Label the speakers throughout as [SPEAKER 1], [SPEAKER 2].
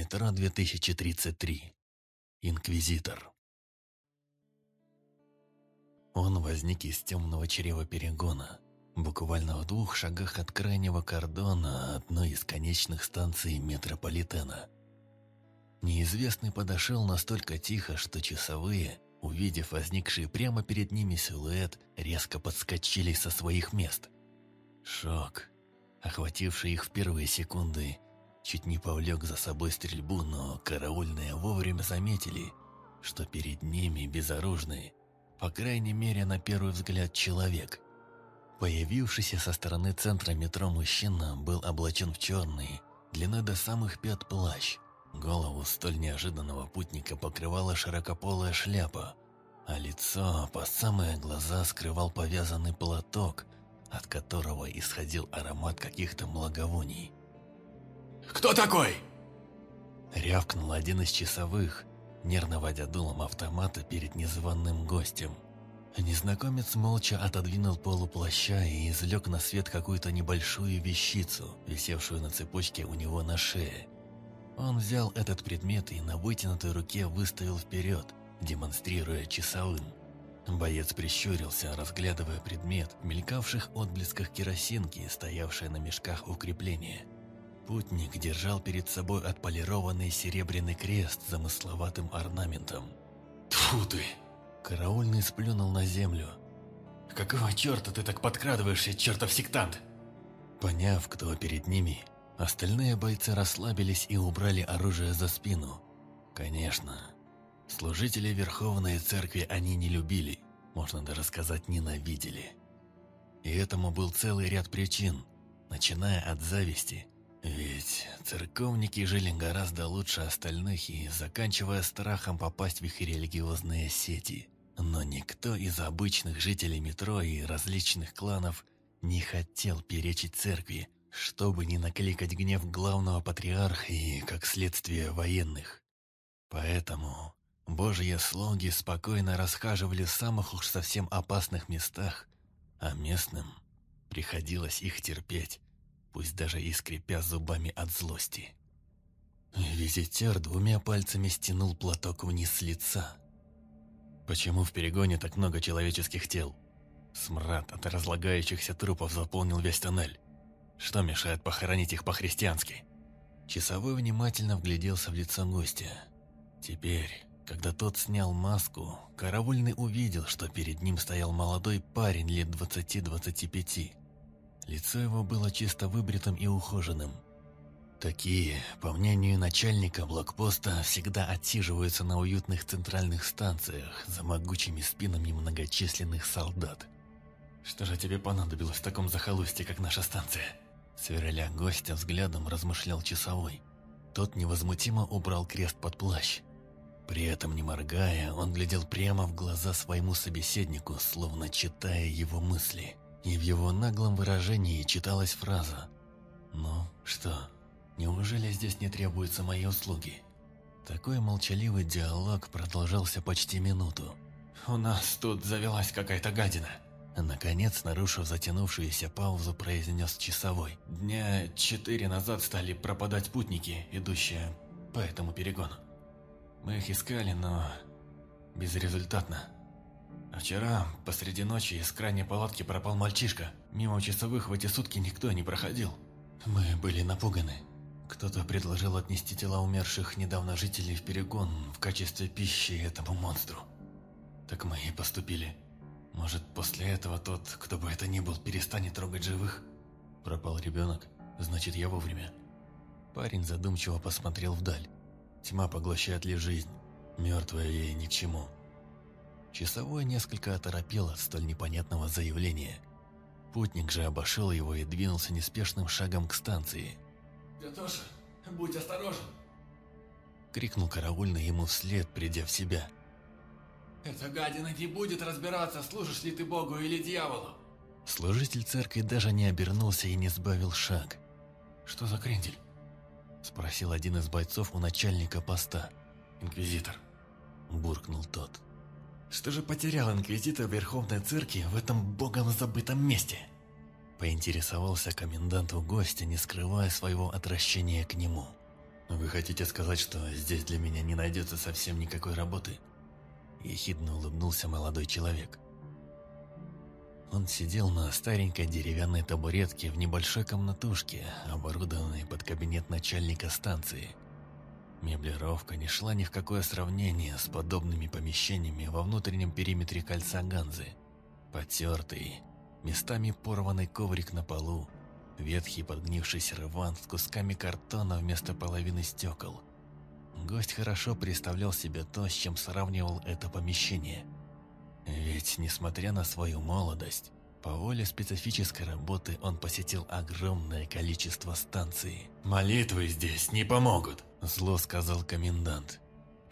[SPEAKER 1] Метро 2033. Инквизитор. Он возник из темного чрева перегона, буквально в двух шагах от крайнего кордона одной из конечных станций метрополитена. Неизвестный подошел настолько тихо, что часовые, увидев возникший прямо перед ними силуэт, резко подскочили со своих мест. Шок, охвативший их в первые секунды, чуть не повлек за собой стрельбу, но караульные вовремя заметили, что перед ними безоружный, по крайней мере на первый взгляд, человек. Появившийся со стороны центра метро мужчина был облачен в черный, длиной до самых пят плащ. Голову столь неожиданного путника покрывала широкополая шляпа, а лицо по самые глаза скрывал повязанный платок, от которого исходил аромат каких-то благовоний.
[SPEAKER 2] «Кто такой?»
[SPEAKER 1] Рявкнул один из часовых, нервно водя дулом автомата перед незваным гостем. Незнакомец молча отодвинул полуплаща и извлек на свет какую-то небольшую вещицу, висевшую на цепочке у него на шее. Он взял этот предмет и на вытянутой руке выставил вперед, демонстрируя часовым. Боец прищурился, разглядывая предмет в мелькавших отблесках керосинки, стоявшей на мешках укрепления. Путник держал перед собой отполированный серебряный крест с замысловатым орнаментом.
[SPEAKER 2] Тьфу ты!
[SPEAKER 1] Караульный сплюнул на землю.
[SPEAKER 2] Какого черта ты так подкрадываешься, чертов сектант?
[SPEAKER 1] Поняв, кто перед ними, остальные бойцы расслабились и убрали оружие за спину. Конечно, служителей Верховной Церкви они не любили, можно даже сказать ненавидели. И этому был целый ряд причин, начиная от зависти – ведь церковники жили гораздо лучше остальных и заканчивая страхом попасть в их религиозные сети. Но никто из обычных жителей метро и различных кланов не хотел перечить церкви, чтобы не накликать гнев главного патриарха и, как следствие, военных. Поэтому божьи слуги спокойно расхаживали в самых уж совсем опасных местах, а местным приходилось их терпеть пусть даже и скрипя зубами от злости. Визитер двумя пальцами стянул платок вниз с лица. Почему в перегоне так много человеческих тел? Смрад от разлагающихся трупов заполнил весь тоннель. Что мешает похоронить их по-христиански? Часовой внимательно вгляделся в лицо гостя. Теперь, когда тот снял маску, караульный увидел, что перед ним стоял молодой парень лет 20-25. Лицо его было чисто выбритым и ухоженным. Такие, по мнению начальника блокпоста, всегда отсиживаются на уютных центральных станциях за могучими спинами многочисленных солдат.
[SPEAKER 2] «Что же тебе понадобилось в таком захолустье, как наша станция?»
[SPEAKER 1] Сверля гостя взглядом размышлял часовой. Тот невозмутимо убрал крест под плащ. При этом, не моргая, он глядел прямо в глаза своему собеседнику, словно читая его мысли – и в его наглом выражении читалась фраза «Ну что, неужели здесь не требуются мои услуги?» Такой молчаливый диалог продолжался почти минуту.
[SPEAKER 2] «У нас тут завелась какая-то гадина»,
[SPEAKER 1] Наконец, нарушив затянувшуюся паузу, произнес часовой.
[SPEAKER 2] «Дня четыре назад стали пропадать путники, идущие по этому перегону. Мы их искали, но безрезультатно. Вчера, посреди ночи, из крайней палатки пропал мальчишка. Мимо часовых в эти сутки никто не проходил.
[SPEAKER 1] Мы были напуганы. Кто-то предложил отнести тела умерших недавно жителей в перегон в качестве пищи этому монстру. Так мы и поступили. Может, после этого тот, кто бы это ни был, перестанет трогать живых? Пропал ребенок, значит, я вовремя. Парень задумчиво посмотрел вдаль. Тьма поглощает ли жизнь, мертвая ей ни к чему. Часовой несколько оторопел от столь непонятного заявления. Путник же обошел его и двинулся неспешным шагом к станции.
[SPEAKER 2] «Ты тоже будь осторожен!»
[SPEAKER 1] Крикнул караульный ему вслед, придя в себя.
[SPEAKER 2] «Эта гадина не будет разбираться, служишь ли ты Богу или дьяволу!»
[SPEAKER 1] Служитель церкви даже не обернулся и не сбавил шаг.
[SPEAKER 2] «Что за крендель?»
[SPEAKER 1] Спросил один из бойцов у начальника поста.
[SPEAKER 2] «Инквизитор»,
[SPEAKER 1] буркнул тот.
[SPEAKER 2] Что же потерял инквизитор Верховной Церкви в этом богом забытом месте?
[SPEAKER 1] Поинтересовался комендант у гостя, не скрывая своего отвращения к нему. «Вы хотите сказать, что здесь для меня не найдется совсем никакой работы?» Ехидно улыбнулся молодой человек. Он сидел на старенькой деревянной табуретке в небольшой комнатушке, оборудованной под кабинет начальника станции. Меблировка не шла ни в какое сравнение с подобными помещениями во внутреннем периметре кольца Ганзы. Потертый, местами порванный коврик на полу, ветхий подгнивший сервант с кусками картона вместо половины стекол. Гость хорошо представлял себе то, с чем сравнивал это помещение. Ведь, несмотря на свою молодость, по воле специфической работы он посетил огромное количество станций.
[SPEAKER 2] «Молитвы здесь не помогут», –
[SPEAKER 1] зло сказал комендант.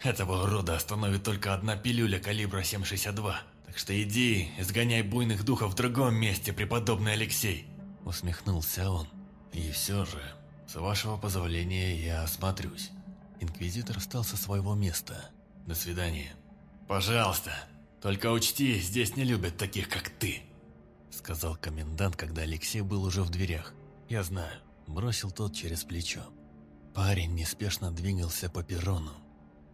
[SPEAKER 2] «Этого урода остановит только одна пилюля калибра 7,62. Так что иди, изгоняй буйных духов в другом месте, преподобный Алексей
[SPEAKER 1] усмехнулся он. «И все же, с вашего позволения я осмотрюсь». Инквизитор встал со своего места. «До свидания».
[SPEAKER 2] «Пожалуйста, только учти, здесь не любят таких, как ты»,
[SPEAKER 1] сказал комендант, когда Алексей был уже в дверях. «Я знаю», бросил тот через плечо. Парень неспешно двигался по перрону.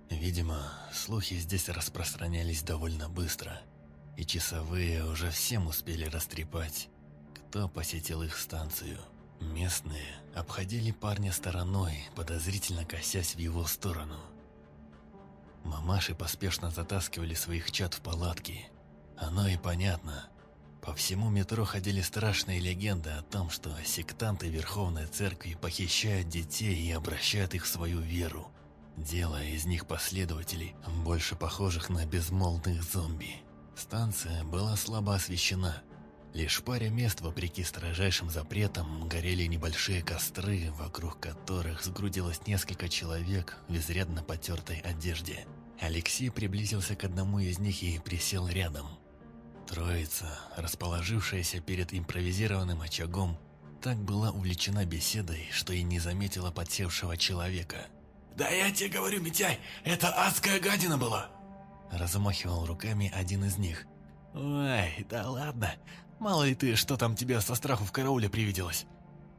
[SPEAKER 1] Видимо, слухи здесь распространялись довольно быстро, и часовые уже всем успели растрепать кто посетил их станцию. Местные обходили парня стороной, подозрительно косясь в его сторону. Мамаши поспешно затаскивали своих чад в палатки. Оно и понятно. По всему метро ходили страшные легенды о том, что сектанты Верховной Церкви похищают детей и обращают их в свою веру, делая из них последователей, больше похожих на безмолвных зомби. Станция была слабо освещена – Лишь паре мест, вопреки строжайшим запретам, горели небольшие костры, вокруг которых сгрудилось несколько человек в изрядно потертой одежде. Алексей приблизился к одному из них и присел рядом. Троица, расположившаяся перед импровизированным очагом, так была увлечена беседой, что и не заметила подсевшего человека.
[SPEAKER 2] «Да я тебе говорю, Митяй, это адская гадина была!»
[SPEAKER 1] Размахивал руками один из них.
[SPEAKER 2] «Ой, да ладно, Мало ли ты, что там тебе со страху в карауле привиделось.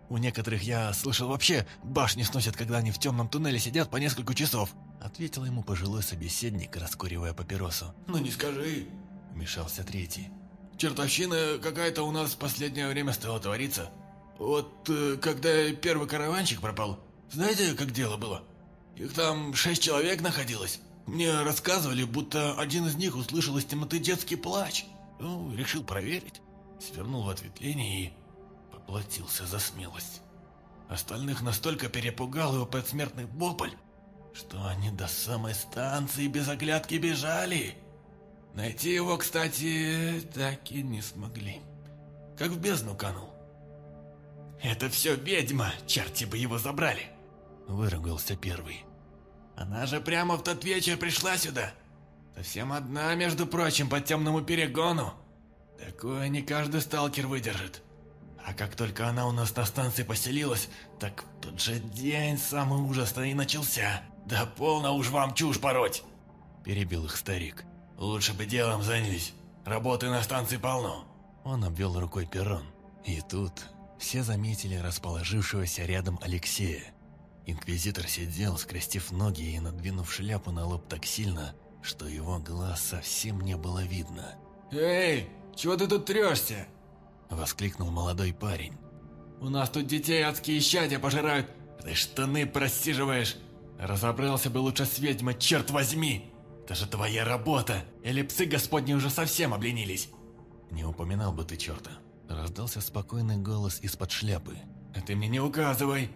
[SPEAKER 2] У некоторых, я слышал, вообще башни сносят, когда они в темном туннеле сидят по несколько часов.
[SPEAKER 1] Ответил ему пожилой собеседник, раскуривая папиросу.
[SPEAKER 2] «Ну не скажи», — вмешался третий. «Чертовщина какая-то у нас в последнее время стала твориться. Вот э, когда первый караванчик пропал, знаете, как дело было? Их там шесть человек находилось. Мне рассказывали, будто один из них услышал из темноты детский плач. Ну, решил проверить свернул в ответвление и поплатился за смелость. Остальных настолько перепугал его предсмертный вопль, что они до самой станции без оглядки бежали. Найти его, кстати, так и не смогли. Как в бездну канул. «Это все ведьма, черти бы его забрали!» Выругался первый. «Она же прямо в тот вечер пришла сюда. Совсем одна, между прочим, по темному перегону. Такое не каждый сталкер выдержит. А как только она у нас на станции поселилась, так тот же день самый ужас-то и начался. Да полно уж вам чушь пороть!» Перебил их старик. «Лучше бы делом занялись. Работы на станции полно».
[SPEAKER 1] Он обвел рукой перрон. И тут все заметили расположившегося рядом Алексея. Инквизитор сидел, скрестив ноги и надвинув шляпу на лоб так сильно, что его глаз совсем не было видно.
[SPEAKER 2] «Эй, чего ты тут трешься?»
[SPEAKER 1] Воскликнул молодой парень.
[SPEAKER 2] «У нас тут детей адские щадя пожирают, ты штаны просиживаешь. Разобрался бы лучше с ведьмой, черт возьми! Это же твоя работа! Или псы господни уже совсем обленились?»
[SPEAKER 1] «Не упоминал бы ты черта!» Раздался спокойный голос из-под шляпы.
[SPEAKER 2] «А ты мне не указывай!»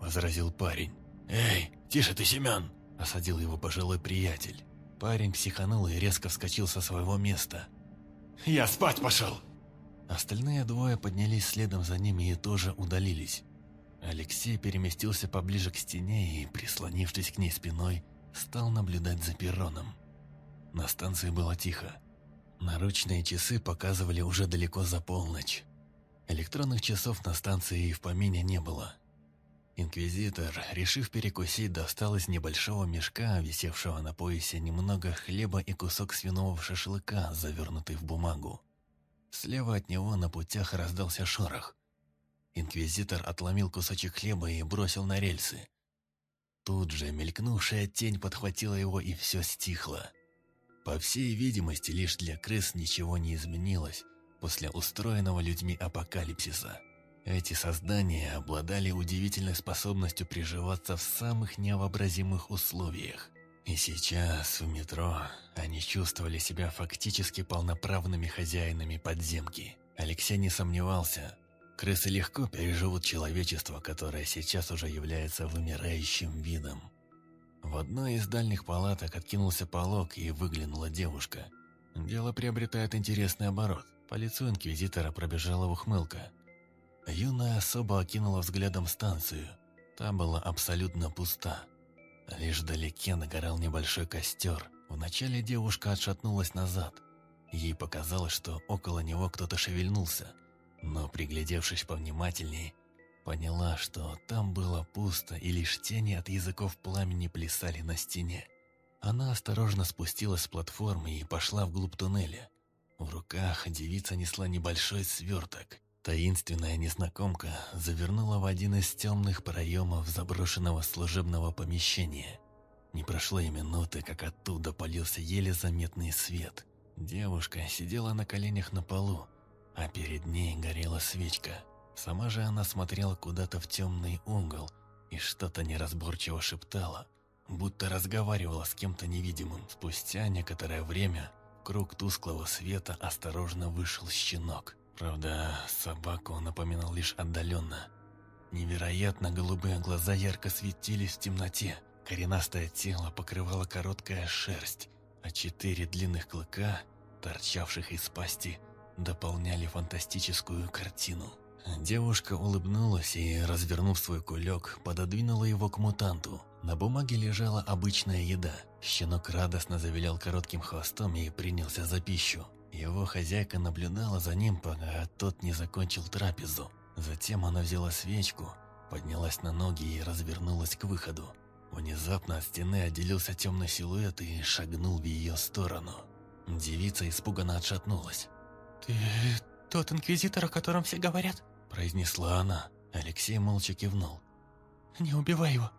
[SPEAKER 1] Возразил парень.
[SPEAKER 2] «Эй, тише ты, Семен!»
[SPEAKER 1] Осадил его пожилой приятель. Парень психанул и резко вскочил со своего места.
[SPEAKER 2] Я спать пошел!»
[SPEAKER 1] Остальные двое поднялись следом за ними и тоже удалились. Алексей переместился поближе к стене и, прислонившись к ней спиной, стал наблюдать за перроном. На станции было тихо. Наручные часы показывали уже далеко за полночь. Электронных часов на станции и в помине не было. Инквизитор, решив перекусить, достал из небольшого мешка, висевшего на поясе, немного хлеба и кусок свиного шашлыка, завернутый в бумагу. Слева от него на путях раздался шорох. Инквизитор отломил кусочек хлеба и бросил на рельсы. Тут же мелькнувшая тень подхватила его, и все стихло. По всей видимости, лишь для крыс ничего не изменилось после устроенного людьми апокалипсиса. Эти создания обладали удивительной способностью приживаться в самых невообразимых условиях. И сейчас в метро они чувствовали себя фактически полноправными хозяинами подземки. Алексей не сомневался, крысы легко переживут человечество, которое сейчас уже является вымирающим видом. В одной из дальних палаток откинулся полог и выглянула девушка. Дело приобретает интересный оборот. По лицу инквизитора пробежала ухмылка. Юная особа окинула взглядом станцию. Та была абсолютно пуста. Лишь вдалеке нагорал небольшой костер. Вначале девушка отшатнулась назад. Ей показалось, что около него кто-то шевельнулся. Но, приглядевшись повнимательнее, поняла, что там было пусто, и лишь тени от языков пламени плясали на стене. Она осторожно спустилась с платформы и пошла вглубь туннеля. В руках девица несла небольшой сверток. Таинственная незнакомка завернула в один из темных проемов заброшенного служебного помещения. Не прошло и минуты, как оттуда полился еле заметный свет. Девушка сидела на коленях на полу, а перед ней горела свечка. Сама же она смотрела куда-то в темный угол и что-то неразборчиво шептала, будто разговаривала с кем-то невидимым. Спустя некоторое время круг тусклого света осторожно вышел щенок. Правда, собаку он напоминал лишь отдаленно. Невероятно голубые глаза ярко светились в темноте. Коренастое тело покрывало короткая шерсть, а четыре длинных клыка, торчавших из пасти, дополняли фантастическую картину. Девушка улыбнулась и, развернув свой кулек, пододвинула его к мутанту. На бумаге лежала обычная еда. Щенок радостно завилял коротким хвостом и принялся за пищу. Его хозяйка наблюдала за ним, пока тот не закончил трапезу. Затем она взяла свечку, поднялась на ноги и развернулась к выходу. Внезапно от стены отделился темный силуэт и шагнул в ее сторону. Девица испуганно отшатнулась.
[SPEAKER 3] «Ты тот инквизитор, о котором все говорят?»
[SPEAKER 1] произнесла она. Алексей молча кивнул.
[SPEAKER 3] «Не убивай его!»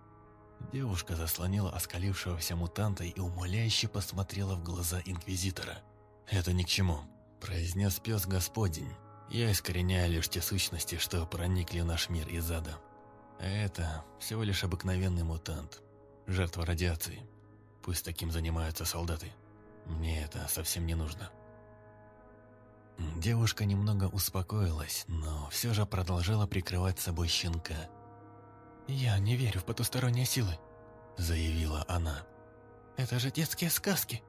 [SPEAKER 1] Девушка заслонила оскалившегося мутанта и умоляюще посмотрела в глаза инквизитора. «Это ни к чему», – произнес пес Господень. «Я искореняю лишь те сущности, что проникли в наш мир из ада. А это всего лишь обыкновенный мутант, жертва радиации. Пусть таким занимаются солдаты. Мне это совсем не нужно». Девушка немного успокоилась, но все же продолжала прикрывать собой щенка.
[SPEAKER 3] «Я не верю в потусторонние силы», –
[SPEAKER 1] заявила она.
[SPEAKER 3] «Это же детские сказки.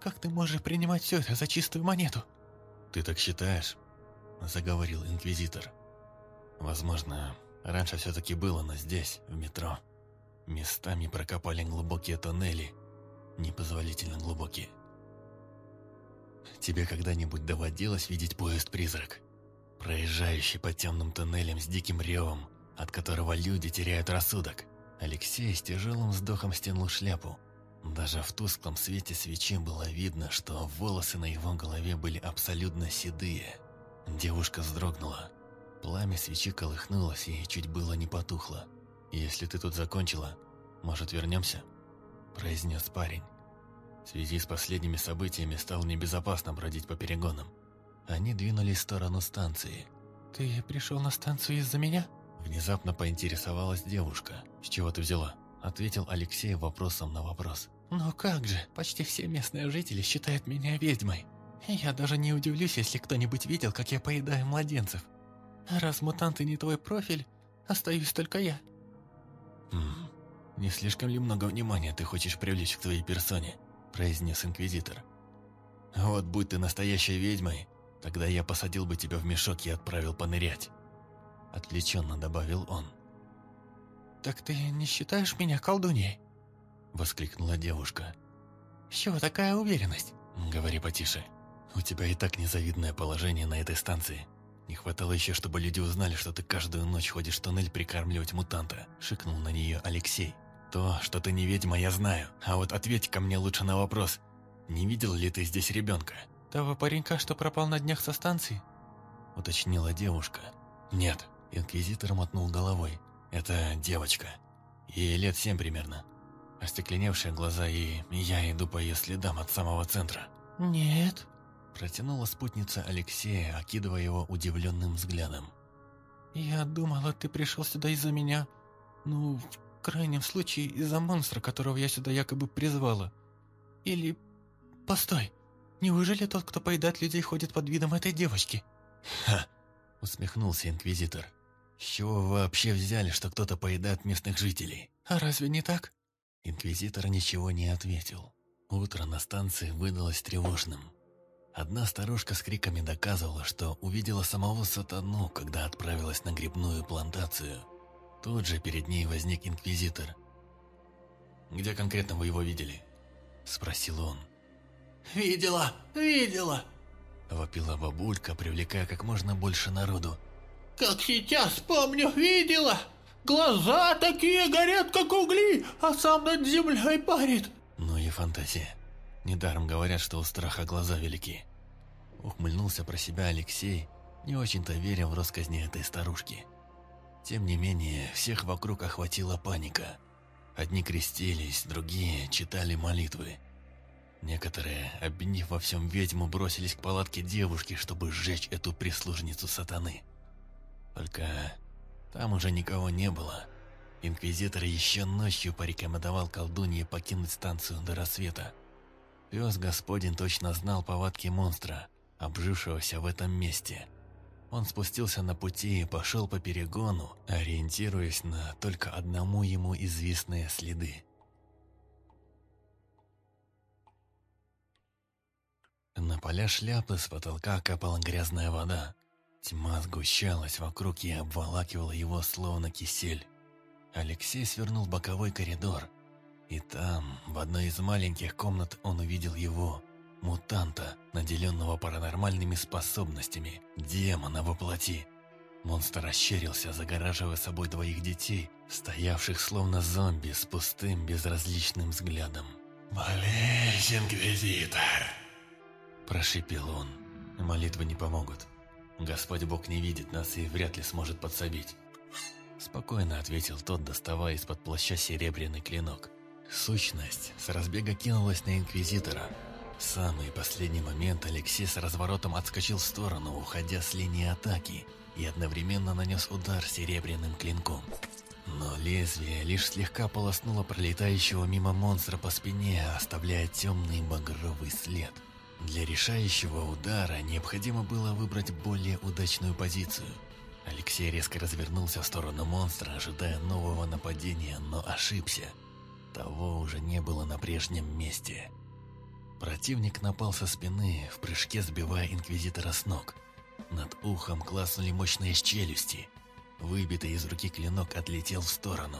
[SPEAKER 3] Как ты можешь принимать все это за чистую монету?»
[SPEAKER 1] «Ты так считаешь?» – заговорил Инквизитор. «Возможно, раньше все-таки было, но здесь, в метро, местами прокопали глубокие тоннели, непозволительно глубокие. Тебе когда-нибудь доводилось видеть поезд-призрак? Проезжающий по темным тоннелям с диким ревом, от которого люди теряют рассудок. Алексей с тяжелым вздохом стянул шляпу. Даже в тусклом свете свечи было видно, что волосы на его голове были абсолютно седые. Девушка вздрогнула. Пламя свечи колыхнулось и чуть было не потухло. «Если ты тут закончила, может, вернемся?» произнес парень. В связи с последними событиями стало небезопасно бродить по перегонам. Они двинулись в сторону станции.
[SPEAKER 3] «Ты пришел на станцию из-за меня?»
[SPEAKER 1] Внезапно поинтересовалась девушка. «С чего ты взяла?» Ответил Алексей вопросом на вопрос.
[SPEAKER 3] «Ну как же, почти все местные жители считают меня ведьмой. Я даже не удивлюсь, если кто-нибудь видел, как я поедаю младенцев. Раз мутанты не твой профиль, остаюсь только я».
[SPEAKER 1] «Хм, не слишком ли много внимания ты хочешь привлечь к твоей персоне?» Произнес Инквизитор. «Вот будь ты настоящей ведьмой, тогда я посадил бы тебя в мешок и отправил понырять». Отвлеченно добавил он.
[SPEAKER 3] «Так ты не считаешь меня колдуньей?»
[SPEAKER 1] Воскликнула девушка.
[SPEAKER 3] «С чего такая уверенность?»
[SPEAKER 1] «Говори потише. У тебя и так незавидное положение на этой станции. Не хватало еще, чтобы люди узнали, что ты каждую ночь ходишь в туннель прикармливать мутанта», шикнул на нее Алексей. «То, что ты не ведьма, я знаю. А вот ответь ко мне лучше на вопрос. Не видел ли ты здесь ребенка?»
[SPEAKER 3] «Того паренька, что пропал на днях со станции?»
[SPEAKER 1] Уточнила девушка. «Нет». Инквизитор мотнул головой. «Это девочка. Ей лет семь примерно. Остекленевшие глаза, и я иду по ее следам от самого центра.
[SPEAKER 3] «Нет», –
[SPEAKER 1] протянула спутница Алексея, окидывая его удивленным взглядом.
[SPEAKER 3] «Я думала, ты пришел сюда из-за меня. Ну, в крайнем случае, из-за монстра, которого я сюда якобы призвала. Или... Постой, неужели тот, кто поедает людей, ходит под видом этой девочки?»
[SPEAKER 1] «Ха!» – усмехнулся Инквизитор. «С чего вы вообще взяли, что кто-то поедает местных жителей?»
[SPEAKER 3] «А разве не так?»
[SPEAKER 1] Инквизитор ничего не ответил. Утро на станции выдалось тревожным. Одна старушка с криками доказывала, что увидела самого сатану, когда отправилась на грибную плантацию. Тут же перед ней возник инквизитор. «Где конкретно вы его видели?» – спросил он.
[SPEAKER 3] «Видела, видела!»
[SPEAKER 1] – вопила бабулька, привлекая как можно больше народу.
[SPEAKER 3] «Как сейчас помню, видела!» Глаза такие горят, как угли, а сам над землей парит.
[SPEAKER 1] Ну и фантазия. Недаром говорят, что у страха глаза велики. Ухмыльнулся про себя Алексей, не очень-то веря в россказни этой старушки. Тем не менее, всех вокруг охватила паника. Одни крестились, другие читали молитвы. Некоторые, обвинив во всем ведьму, бросились к палатке девушки, чтобы сжечь эту прислужницу сатаны. Только там уже никого не было. Инквизитор еще ночью порекомендовал колдунье покинуть станцию до рассвета. Пес господин точно знал повадки монстра, обжившегося в этом месте. Он спустился на пути и пошел по перегону, ориентируясь на только одному ему известные следы. На поля шляпы с потолка капала грязная вода. Тьма сгущалась вокруг и обволакивала его словно кисель. Алексей свернул боковой коридор, и там, в одной из маленьких комнат, он увидел его, мутанта, наделенного паранормальными способностями, демона во плоти. Монстр ощерился, загораживая собой двоих детей, стоявших словно зомби с пустым, безразличным взглядом.
[SPEAKER 4] «Молись, Инквизитор!»
[SPEAKER 1] Прошипел он. Молитвы не помогут. Господь Бог не видит нас и вряд ли сможет подсобить. Спокойно ответил тот, доставая из-под плаща серебряный клинок. Сущность с разбега кинулась на Инквизитора. В самый последний момент Алексей с разворотом отскочил в сторону, уходя с линии атаки, и одновременно нанес удар серебряным клинком. Но лезвие лишь слегка полоснуло пролетающего мимо монстра по спине, оставляя темный багровый след – для решающего удара необходимо было выбрать более удачную позицию. Алексей резко развернулся в сторону монстра, ожидая нового нападения, но ошибся. Того уже не было на прежнем месте. Противник напал со спины, в прыжке сбивая Инквизитора с ног. Над ухом класнули мощные челюсти. Выбитый из руки клинок отлетел в сторону.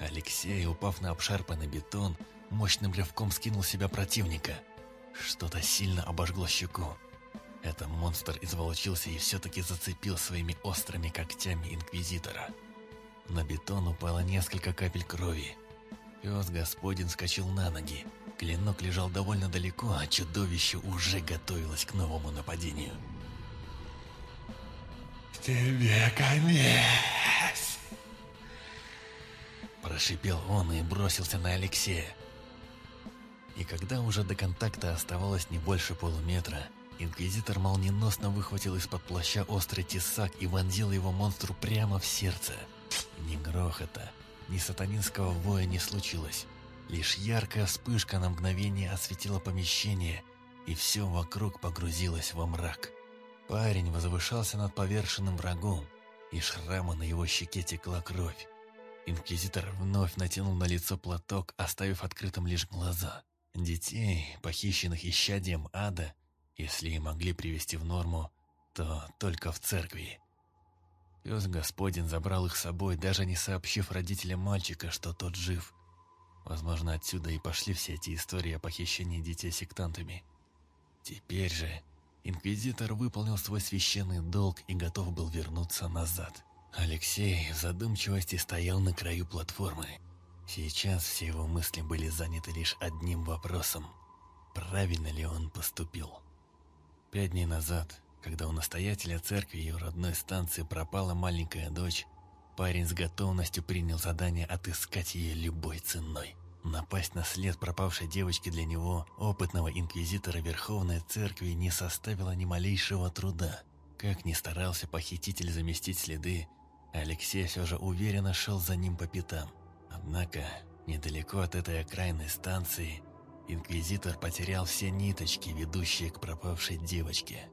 [SPEAKER 1] Алексей, упав на обшарпанный бетон, мощным рывком скинул себя противника – что-то сильно обожгло щеку. Это монстр изволочился и все-таки зацепил своими острыми когтями Инквизитора. На бетон упало несколько капель крови. Пес господин скачал на ноги. Клинок лежал довольно далеко, а чудовище уже готовилось к новому нападению.
[SPEAKER 4] «Тебе конец!»
[SPEAKER 1] Прошипел он и бросился на Алексея. И когда уже до контакта оставалось не больше полуметра, Инквизитор молниеносно выхватил из-под плаща острый тесак и вонзил его монстру прямо в сердце. Ни грохота, ни сатанинского воя не случилось. Лишь яркая вспышка на мгновение осветила помещение, и все вокруг погрузилось во мрак. Парень возвышался над поверженным врагом, и шрама на его щеке текла кровь. Инквизитор вновь натянул на лицо платок, оставив открытым лишь глаза. Детей, похищенных исчадием ада, если и могли привести в норму, то только в церкви. Пес Господин забрал их с собой, даже не сообщив родителям мальчика, что тот жив. Возможно, отсюда и пошли все эти истории о похищении детей сектантами. Теперь же Инквизитор выполнил свой священный долг и готов был вернуться назад. Алексей в задумчивости стоял на краю платформы. Сейчас все его мысли были заняты лишь одним вопросом. Правильно ли он поступил? Пять дней назад, когда у настоятеля церкви и родной станции пропала маленькая дочь, парень с готовностью принял задание отыскать ее любой ценой. Напасть на след пропавшей девочки для него, опытного инквизитора Верховной Церкви, не составило ни малейшего труда. Как ни старался похититель заместить следы, Алексей все же уверенно шел за ним по пятам. Однако, недалеко от этой окраинной станции, инквизитор потерял все ниточки, ведущие к пропавшей девочке.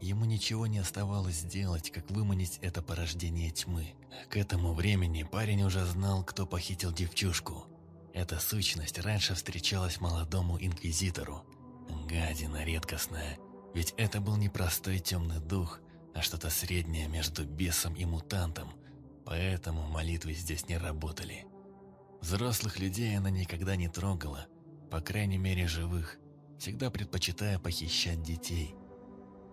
[SPEAKER 1] Ему ничего не оставалось сделать, как выманить это порождение тьмы. К этому времени парень уже знал, кто похитил девчушку. Эта сущность раньше встречалась молодому инквизитору. Гадина редкостная, ведь это был не простой темный дух, а что-то среднее между бесом и мутантом, поэтому молитвы здесь не работали. Взрослых людей она никогда не трогала, по крайней мере живых, всегда предпочитая похищать детей –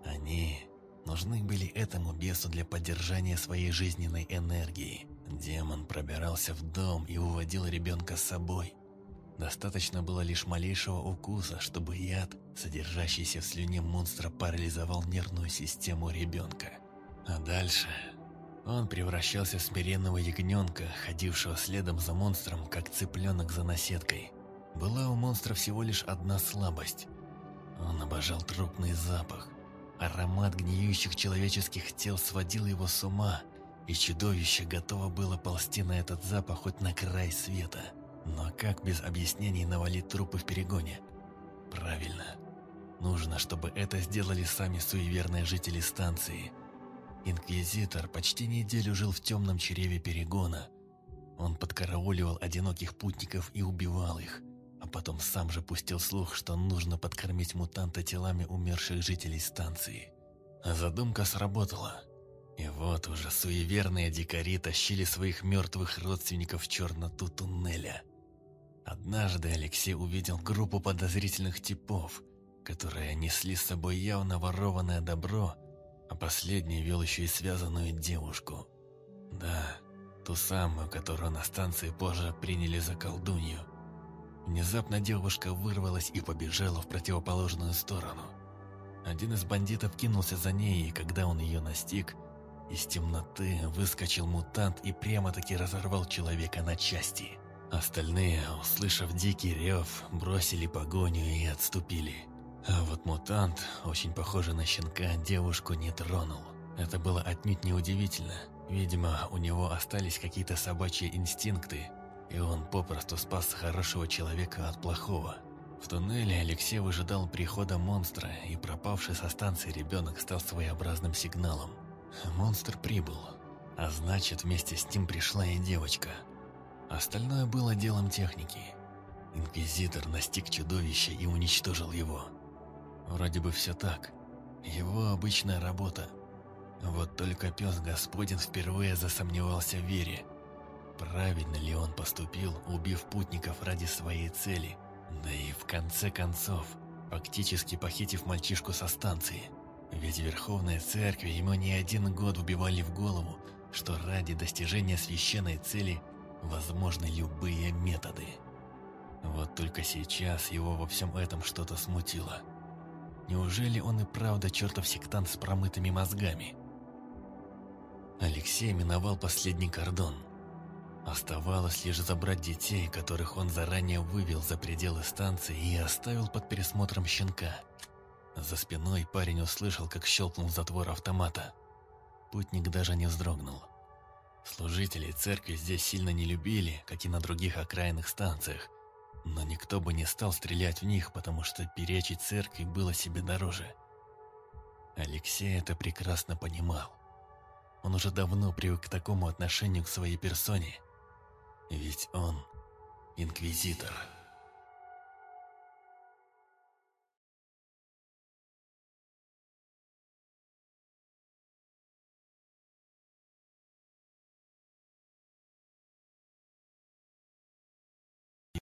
[SPEAKER 1] они нужны были этому бесу для поддержания своей жизненной энергии. Демон пробирался в дом и уводил ребенка с собой. Достаточно было лишь малейшего укуса, чтобы яд, содержащийся в слюне монстра, парализовал нервную систему ребенка. А дальше он превращался в смиренного ягненка, ходившего следом за монстром, как цыпленок за наседкой. Была у монстра всего лишь одна слабость. Он обожал трупный запах. Аромат гниющих человеческих тел сводил его с ума, и чудовище готово было ползти на этот запах хоть на край света. Но как без объяснений навалить трупы в перегоне? Правильно. Нужно, чтобы это сделали сами суеверные жители станции. Инквизитор почти неделю жил в темном чреве перегона. Он подкарауливал одиноких путников и убивал их а потом сам же пустил слух, что нужно подкормить мутанта телами умерших жителей станции. А задумка сработала. И вот уже суеверные дикари тащили своих мертвых родственников в черноту туннеля. Однажды Алексей увидел группу подозрительных типов, которые несли с собой явно ворованное добро, а последний вел еще и связанную девушку. Да, ту самую, которую на станции позже приняли за колдунью – Внезапно девушка вырвалась и побежала в противоположную сторону. Один из бандитов кинулся за ней, и когда он ее настиг, из темноты выскочил мутант и прямо-таки разорвал человека на части. Остальные, услышав дикий рев, бросили погоню и отступили. А вот мутант, очень похожий на щенка, девушку не тронул. Это было отнюдь неудивительно. Видимо, у него остались какие-то собачьи инстинкты, и он попросту спас хорошего человека от плохого. В туннеле Алексей выжидал прихода монстра, и пропавший со станции ребенок стал своеобразным сигналом. Монстр прибыл, а значит вместе с ним пришла и девочка. Остальное было делом техники. Инквизитор настиг чудовище и уничтожил его. Вроде бы все так. Его обычная работа. Вот только пес Господин впервые засомневался в вере – Правильно ли он поступил, убив путников ради своей цели? Да и в конце концов, фактически похитив мальчишку со станции. Ведь в Верховной Церкви ему не один год убивали в голову, что ради достижения священной цели возможны любые методы. Вот только сейчас его во всем этом что-то смутило. Неужели он и правда чертов сектант с промытыми мозгами? Алексей миновал последний кордон – Оставалось лишь забрать детей, которых он заранее вывел за пределы станции и оставил под пересмотром щенка. За спиной парень услышал, как щелкнул затвор автомата. Путник даже не вздрогнул. Служителей церкви здесь сильно не любили, как и на других окраинных станциях, но никто бы не стал стрелять в них, потому что перечить церкви было себе дороже. Алексей это прекрасно понимал. Он уже давно привык к такому отношению к своей персоне – ведь он инквизитор.